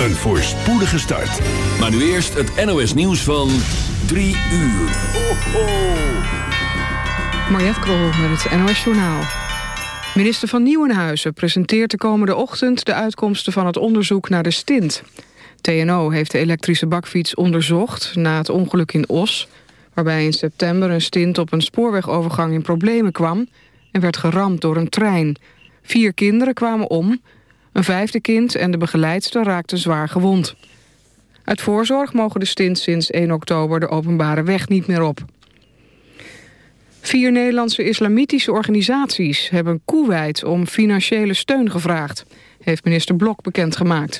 Een voorspoedige start. Maar nu eerst het NOS nieuws van 3 uur. Ho, ho. Mariette Krol met het NOS Journaal. Minister van Nieuwenhuizen presenteert de komende ochtend... de uitkomsten van het onderzoek naar de stint. TNO heeft de elektrische bakfiets onderzocht na het ongeluk in Os... waarbij in september een stint op een spoorwegovergang in problemen kwam... en werd geramd door een trein. Vier kinderen kwamen om... Een vijfde kind en de begeleidster raakten zwaar gewond. Uit voorzorg mogen de stint sinds 1 oktober de openbare weg niet meer op. Vier Nederlandse islamitische organisaties hebben Koeweit om financiële steun gevraagd, heeft minister Blok bekendgemaakt.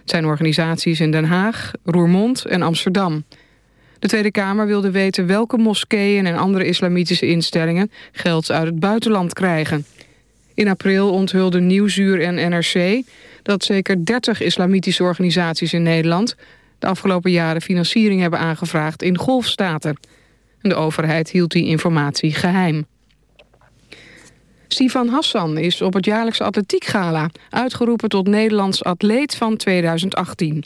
Het zijn organisaties in Den Haag, Roermond en Amsterdam. De Tweede Kamer wilde weten welke moskeeën en andere islamitische instellingen geld uit het buitenland krijgen. In april onthulden Nieuwsuur en NRC dat zeker 30 islamitische organisaties in Nederland... de afgelopen jaren financiering hebben aangevraagd in golfstaten. De overheid hield die informatie geheim. Sivan Hassan is op het jaarlijkse atletiekgala... uitgeroepen tot Nederlands atleet van 2018.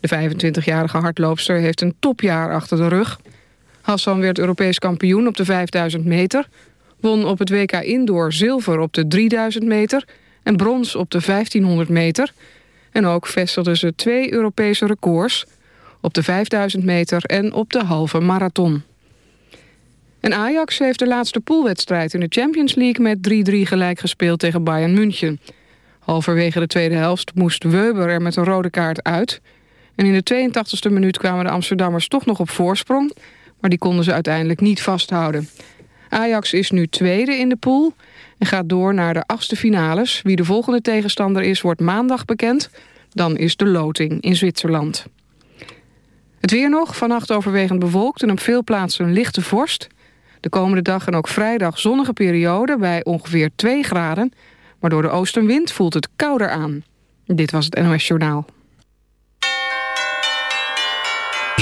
De 25-jarige hardloopster heeft een topjaar achter de rug. Hassan werd Europees kampioen op de 5000 meter won op het WK Indoor zilver op de 3000 meter... en brons op de 1500 meter. En ook vestigde ze twee Europese records... op de 5000 meter en op de halve marathon. En Ajax heeft de laatste poolwedstrijd in de Champions League... met 3-3 gelijk gespeeld tegen Bayern München. Halverwege de tweede helft moest Weber er met een rode kaart uit... En in de 82e minuut kwamen de Amsterdammers toch nog op voorsprong... maar die konden ze uiteindelijk niet vasthouden. Ajax is nu tweede in de pool en gaat door naar de achtste finales. Wie de volgende tegenstander is, wordt maandag bekend. Dan is de loting in Zwitserland. Het weer nog, vannacht overwegend bewolkt en op veel plaatsen een lichte vorst. De komende dag en ook vrijdag zonnige periode bij ongeveer 2 graden. Maar door de oostenwind voelt het kouder aan. Dit was het NOS Journaal.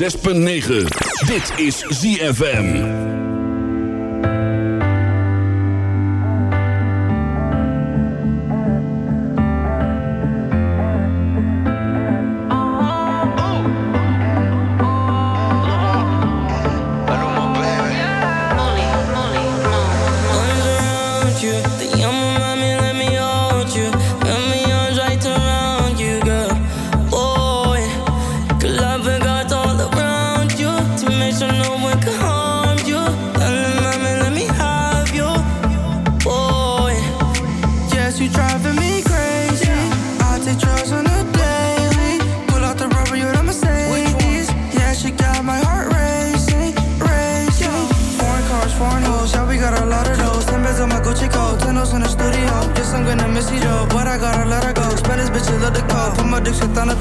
6.9. Dit is ZFM. Pode sentar na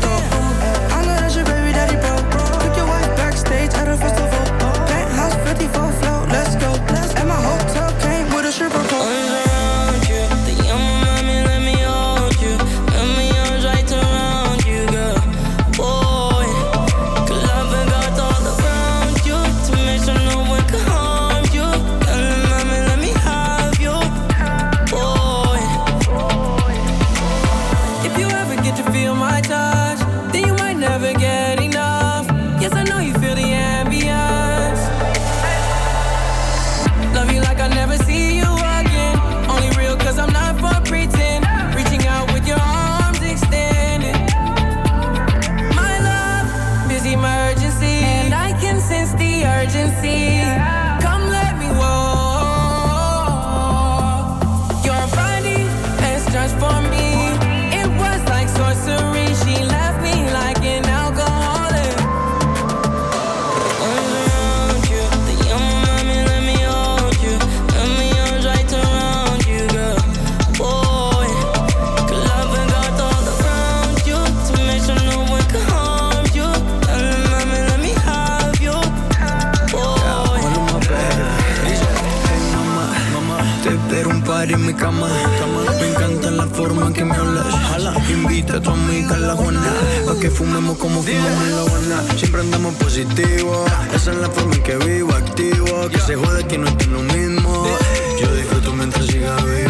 Superman que me hablas. Jala, invita a tu amiga a la Juana. Pa' que fumemos como fumamos en la Habana. Siempre andamos positivo. Esa es la forma en que vivo, activo. Que se jode que no estoy lo mismo. Yo disfruto mientras siga vivo.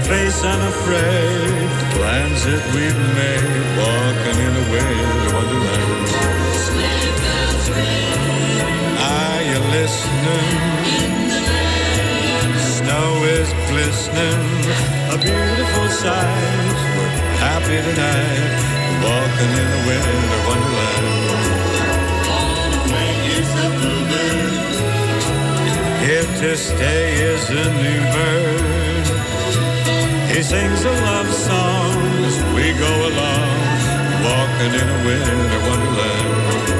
the face I'm afraid. The plans that we've made, walking in a way to wonderland. Are you listening? Snow is glistening, a beautiful sight. We're happy tonight, walking in a winter wonderland. Here to stay is a new bird. He sings the love songs. we go along, walking in a winter wonderland.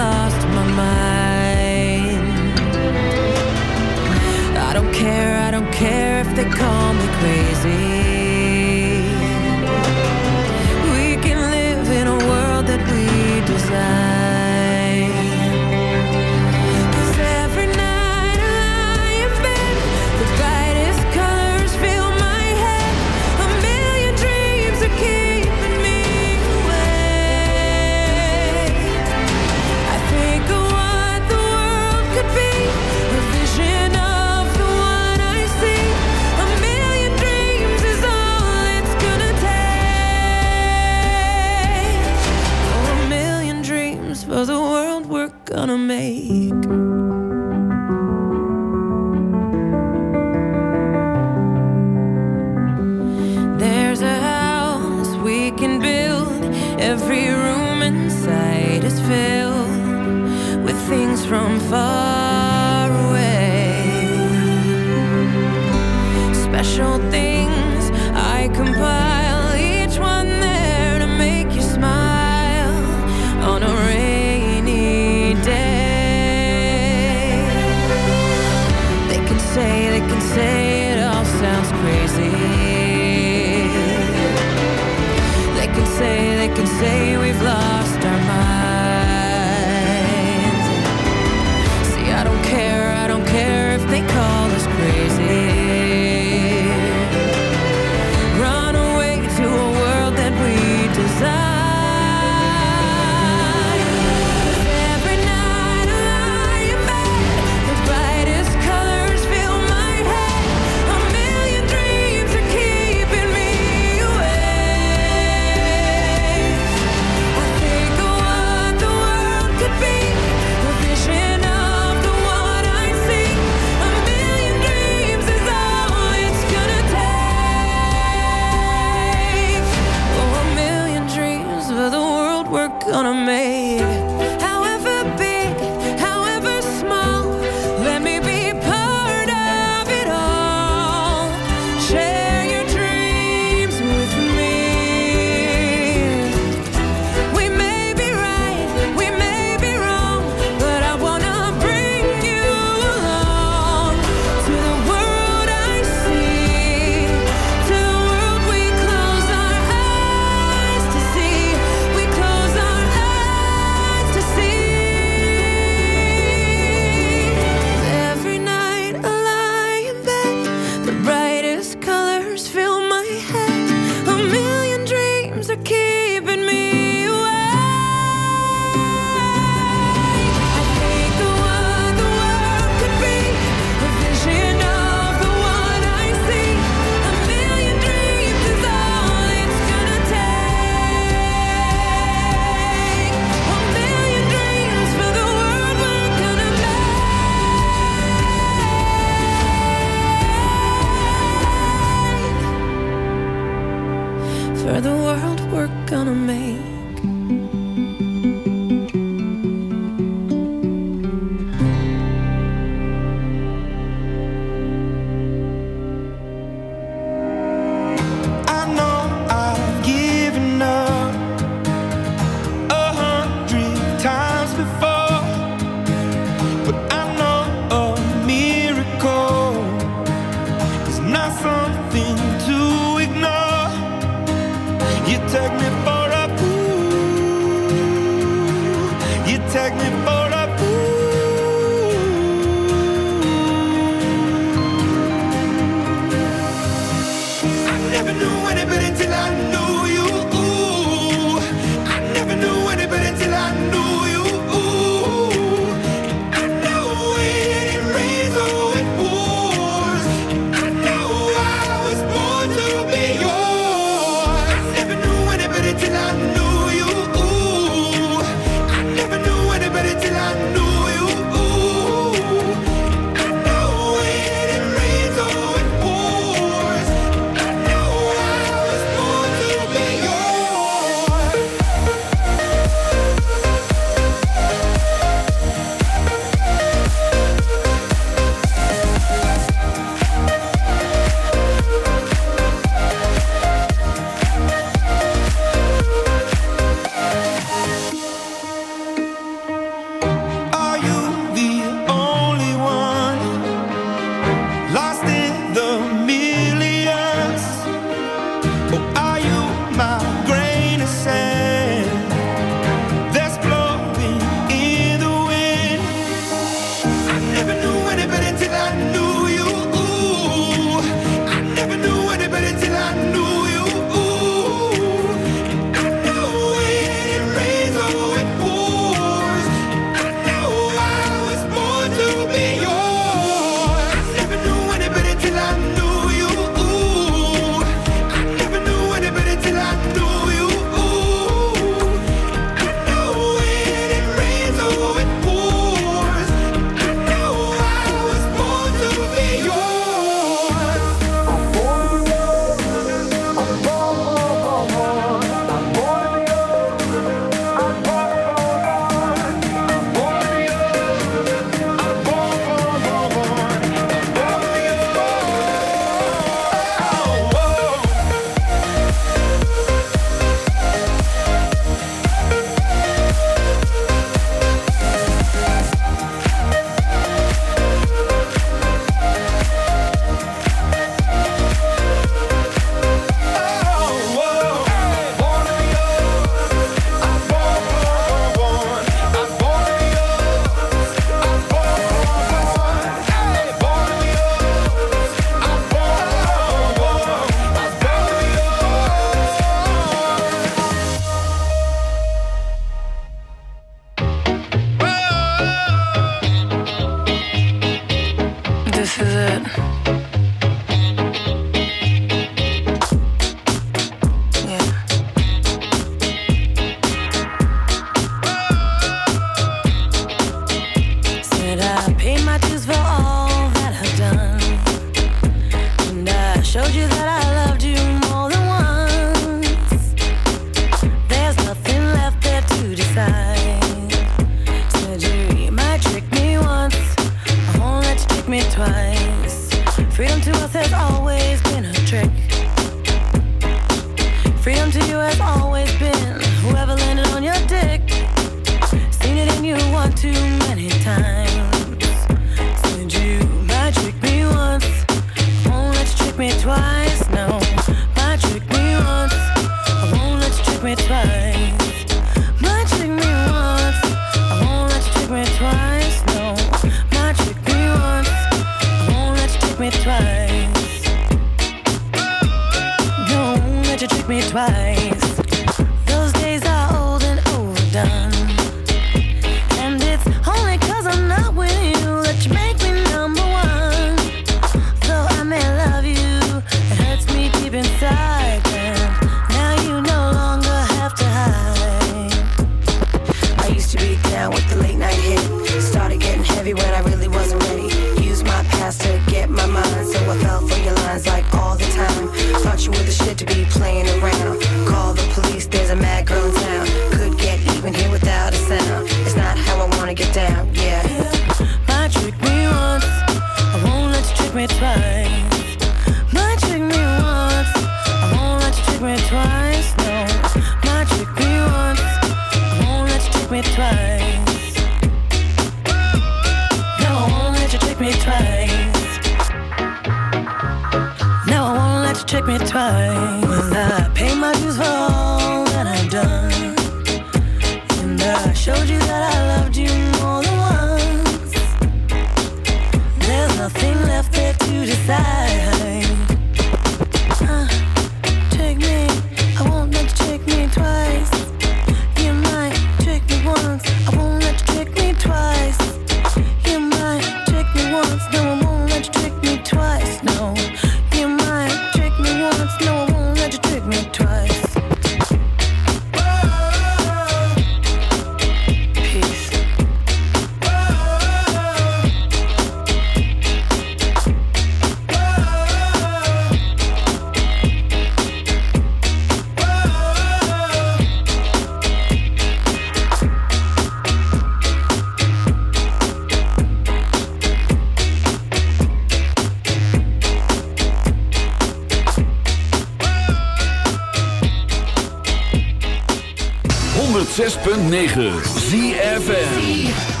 106.9 ZFN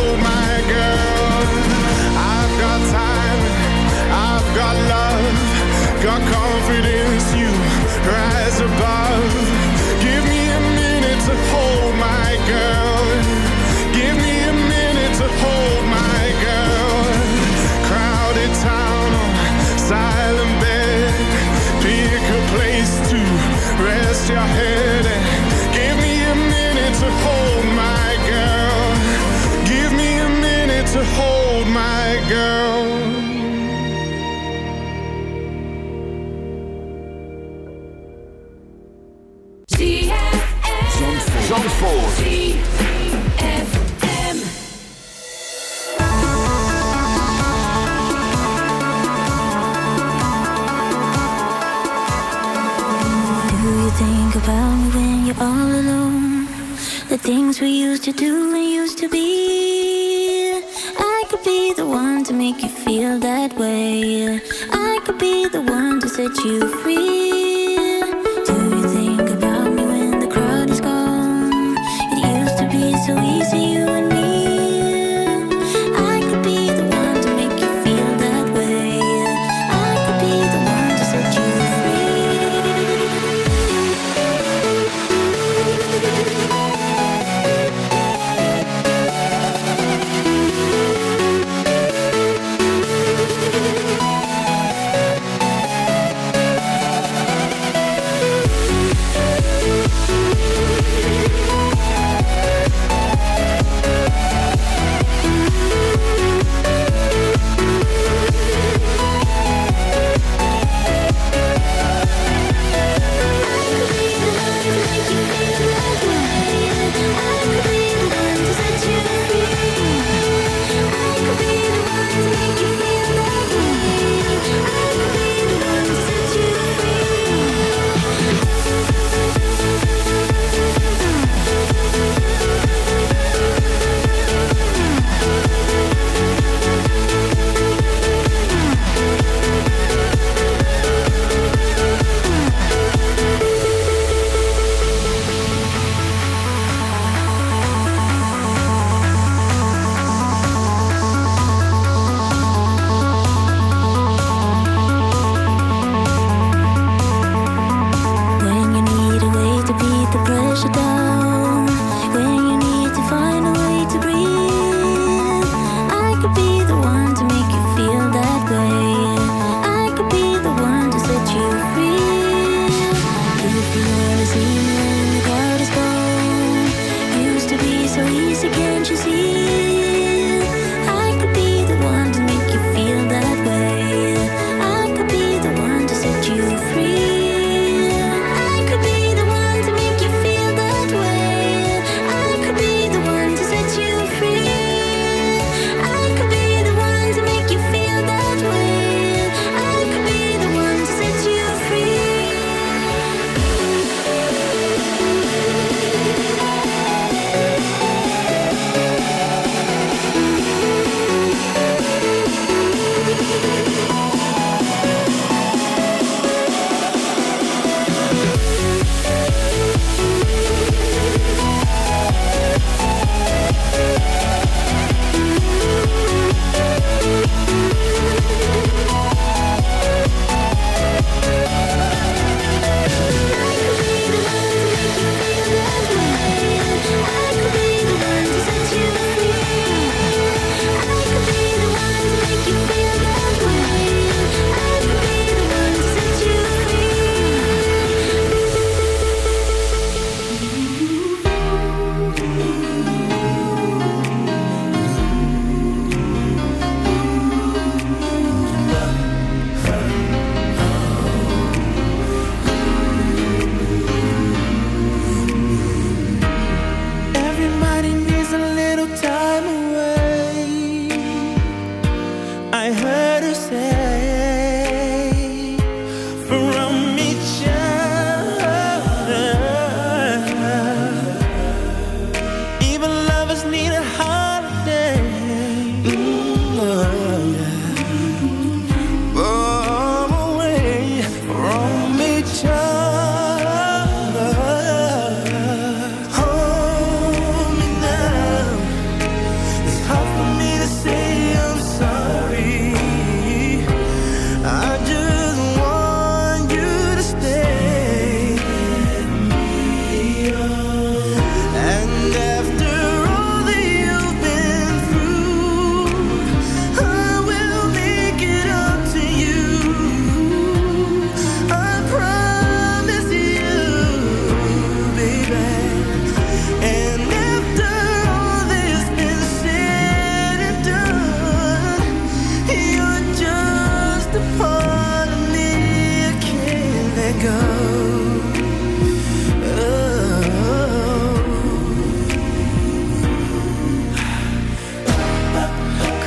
confidence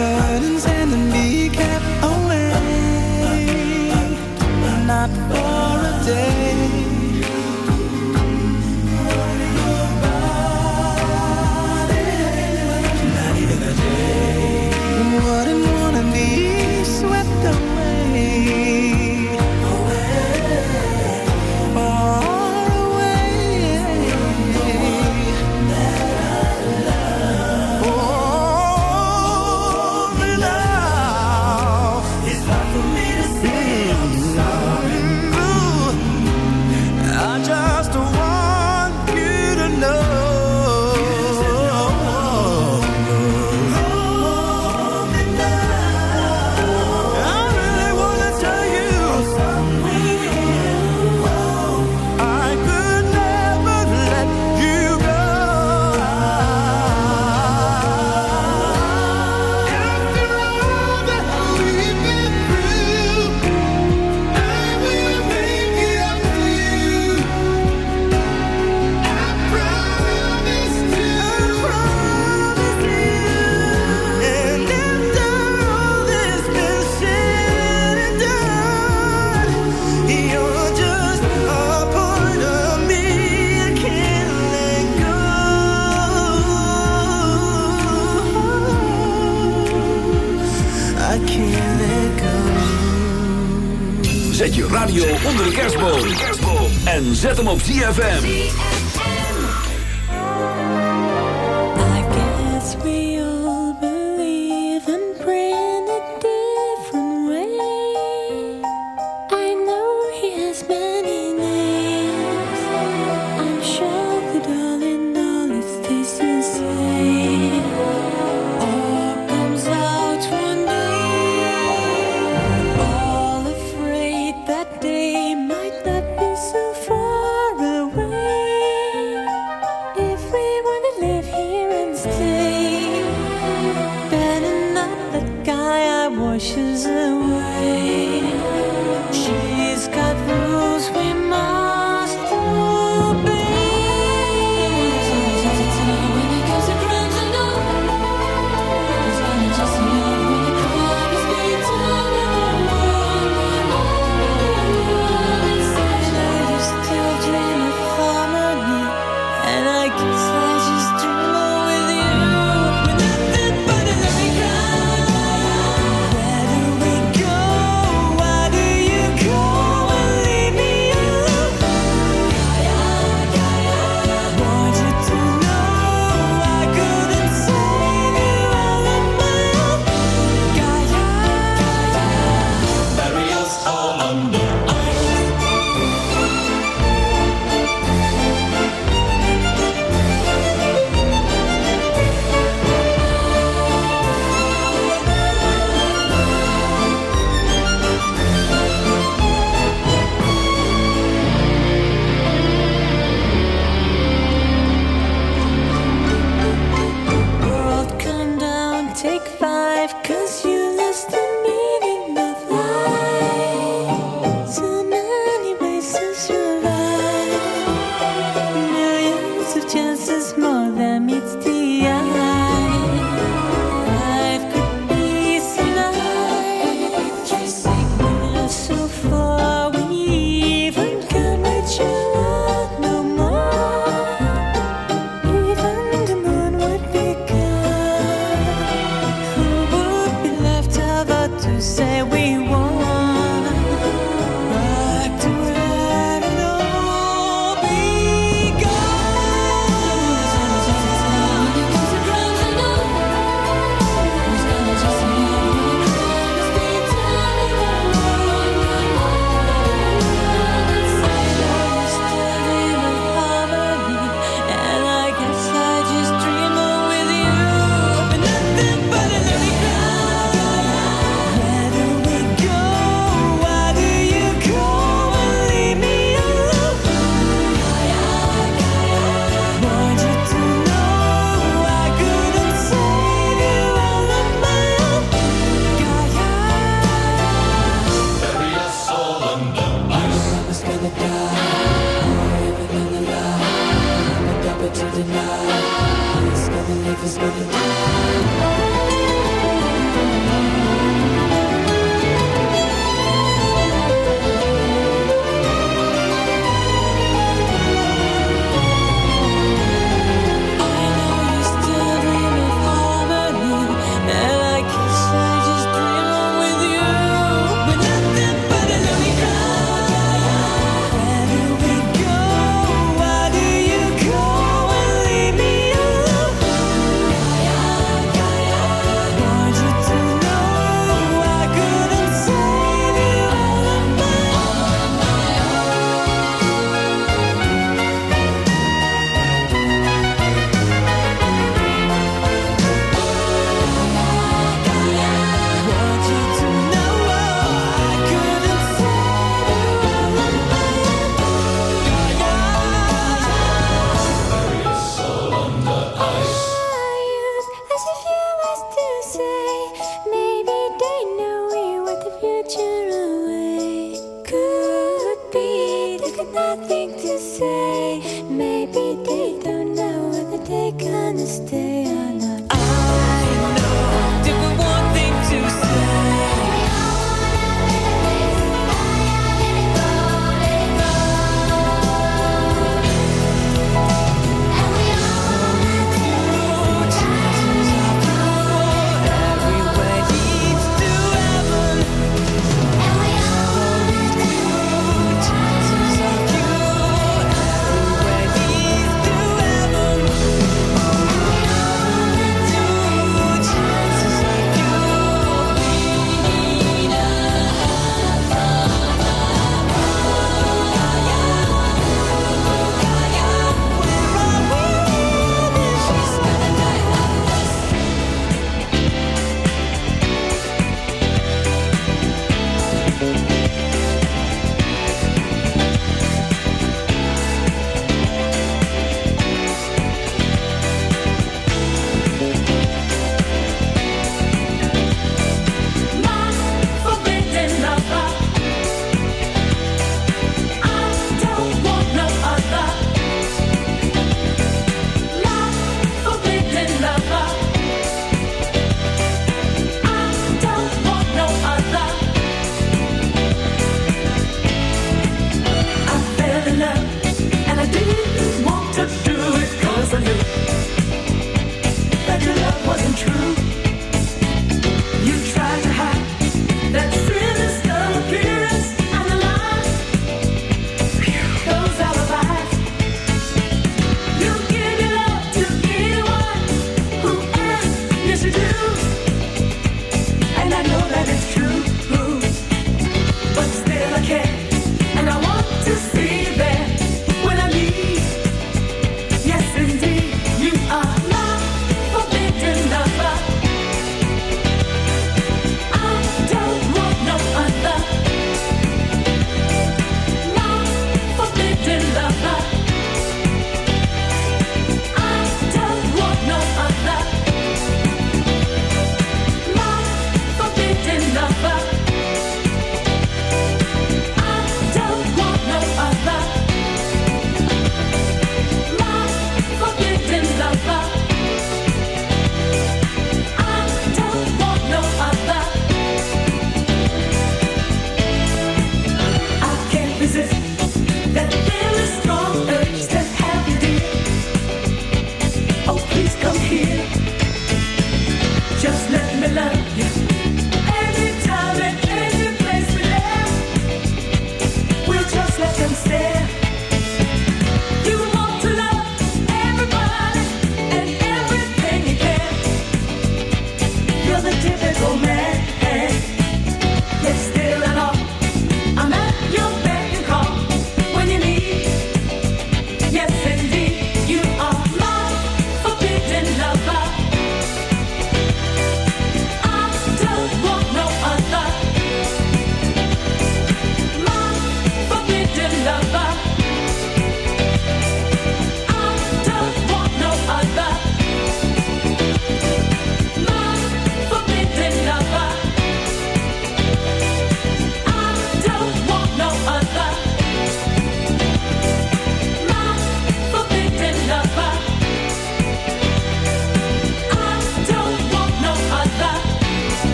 curtains and then be kept away. Not for a day. Hem op ZFM.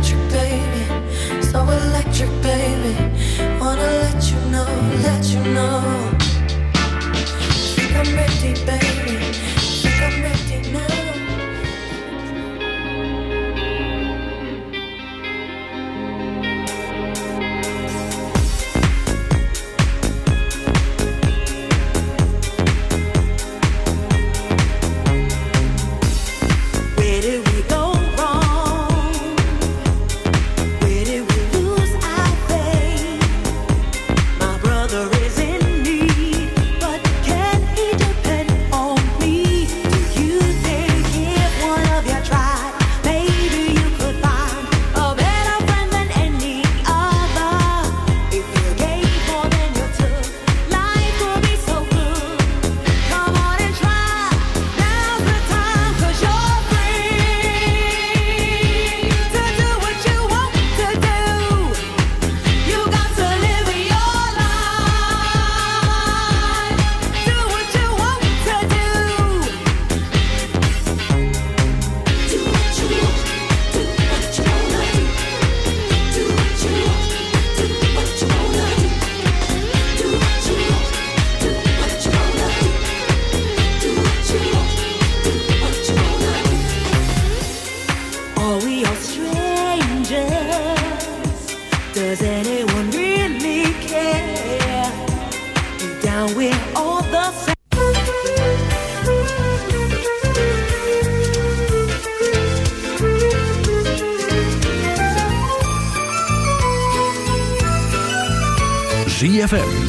electric, baby. So electric, baby. Wanna let you know, let you know.